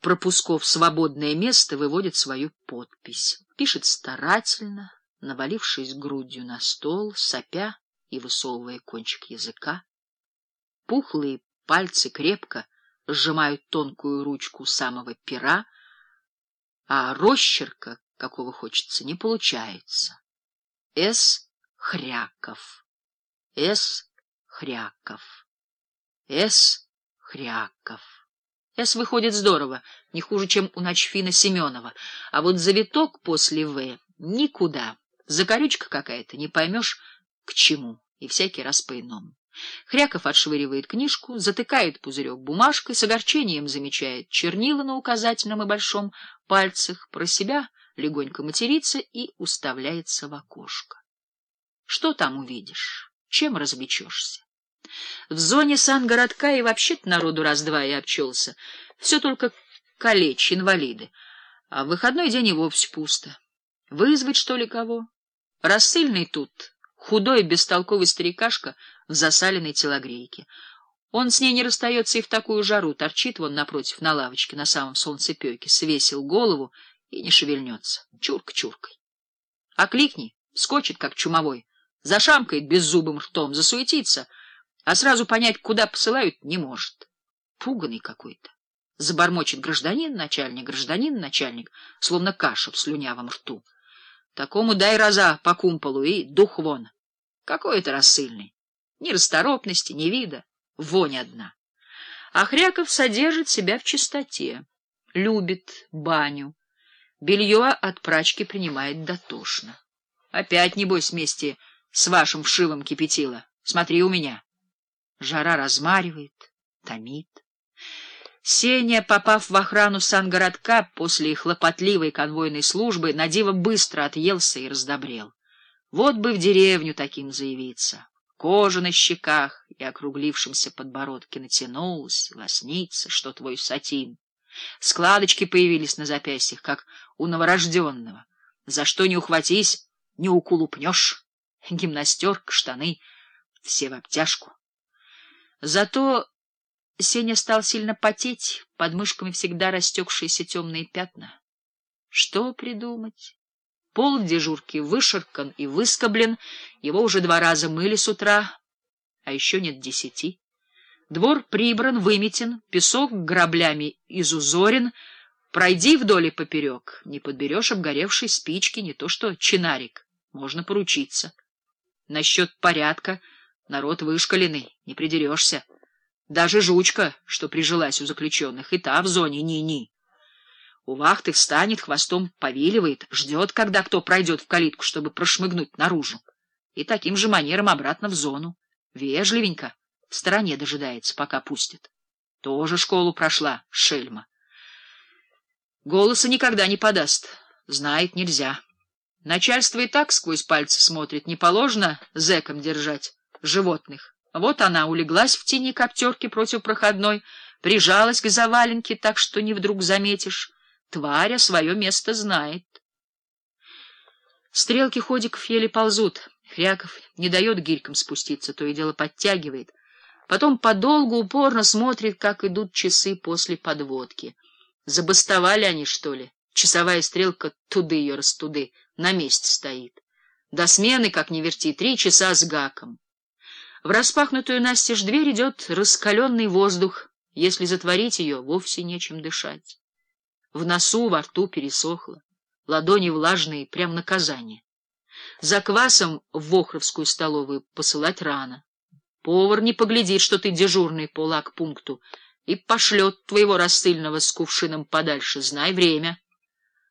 пропусков свободное место, выводит свою подпись. Пишет старательно, навалившись грудью на стол, сопя и высовывая кончик языка. Пухлые пальцы крепко сжимают тонкую ручку самого пера, а росчерка, какого хочется, не получается. С. Хряков. С. Хряков. С. Хряков. С выходит здорово, не хуже, чем у Ночфина Семенова, а вот завиток после В никуда. Закорючка какая-то, не поймешь, к чему, и всякий раз по-иному. Хряков отшвыривает книжку, затыкает пузырек бумажкой, с огорчением замечает чернила на указательном и большом пальцах, про себя легонько матерится и уставляется в окошко. Что там увидишь? Чем развлечешься? В зоне сангородка и вообще-то народу раз-два и обчелся. Все только калечь, инвалиды. А в выходной день и вовсе пусто. Вызвать, что ли, кого? Рассыльный тут, худой, бестолковый старикашка в засаленной телогрейке. Он с ней не расстается и в такую жару, торчит вон напротив на лавочке на самом солнцепеке, свесил голову и не шевельнется. Чурка-чуркой. Окликни, скочит, как чумовой, зашамкает беззубым ртом, засуетится, а сразу понять, куда посылают, не может. Пуганый какой-то. Забормочет гражданин, начальник, гражданин, начальник, словно каша в слюнявом рту. Такому дай раза по кумполу и дух вон. Какой это рассыльный. Ни расторопности, ни вида. Вонь одна. А Хряков содержит себя в чистоте. Любит баню. Белье от прачки принимает дотошно. Опять, небось, вместе с вашим вшивом кипятила. Смотри у меня. Жара размаривает, томит. Сеня, попав в охрану сангородка после хлопотливой конвойной службы, надиво быстро отъелся и раздобрел. Вот бы в деревню таким заявиться. Кожа на щеках и округлившемся подбородке натянулась, лоснится, что твой сатин. Складочки появились на запястьях, как у новорожденного. За что не ухватись, не укулупнешь. Гимнастерка, штаны — все в обтяжку. Зато Сеня стал сильно потеть, под мышками всегда растекшиеся темные пятна. Что придумать? Пол в дежурке вышаркан и выскоблен, его уже два раза мыли с утра, а еще нет десяти. Двор прибран, выметен, песок граблями изузорен. Пройди вдоль и поперек, не подберешь обгоревшей спички, не то что чинарик, можно поручиться. Насчет порядка народ вышкаленный, не придерешься. Даже жучка, что прижилась у заключенных, и та в зоне ни-ни. У вахты встанет, хвостом повиливает, ждет, когда кто пройдет в калитку, чтобы прошмыгнуть наружу. И таким же манером обратно в зону. Вежливенько, в стороне дожидается, пока пустят. Тоже школу прошла, шельма. Голоса никогда не подаст, знает нельзя. Начальство и так сквозь пальцы смотрит, не положено зэкам держать животных. Вот она улеглась в тени коптерки против проходной, прижалась к заваленке так, что не вдруг заметишь. Тваря свое место знает. Стрелки ходиков еле ползут. Хряков не дает гирькам спуститься, то и дело подтягивает. Потом подолгу упорно смотрит, как идут часы после подводки. Забастовали они, что ли? Часовая стрелка туды ее растуды, на месте стоит. До смены, как ни верти, три часа с гаком. В распахнутую настежь дверь идет раскаленный воздух. Если затворить ее, вовсе нечем дышать. В носу, во рту пересохло, ладони влажные, прям наказание. За квасом в Вохровскую столовую посылать рано. Повар не поглядит, что ты дежурный по лагпункту, и пошлет твоего рассыльного с кувшином подальше, знай время.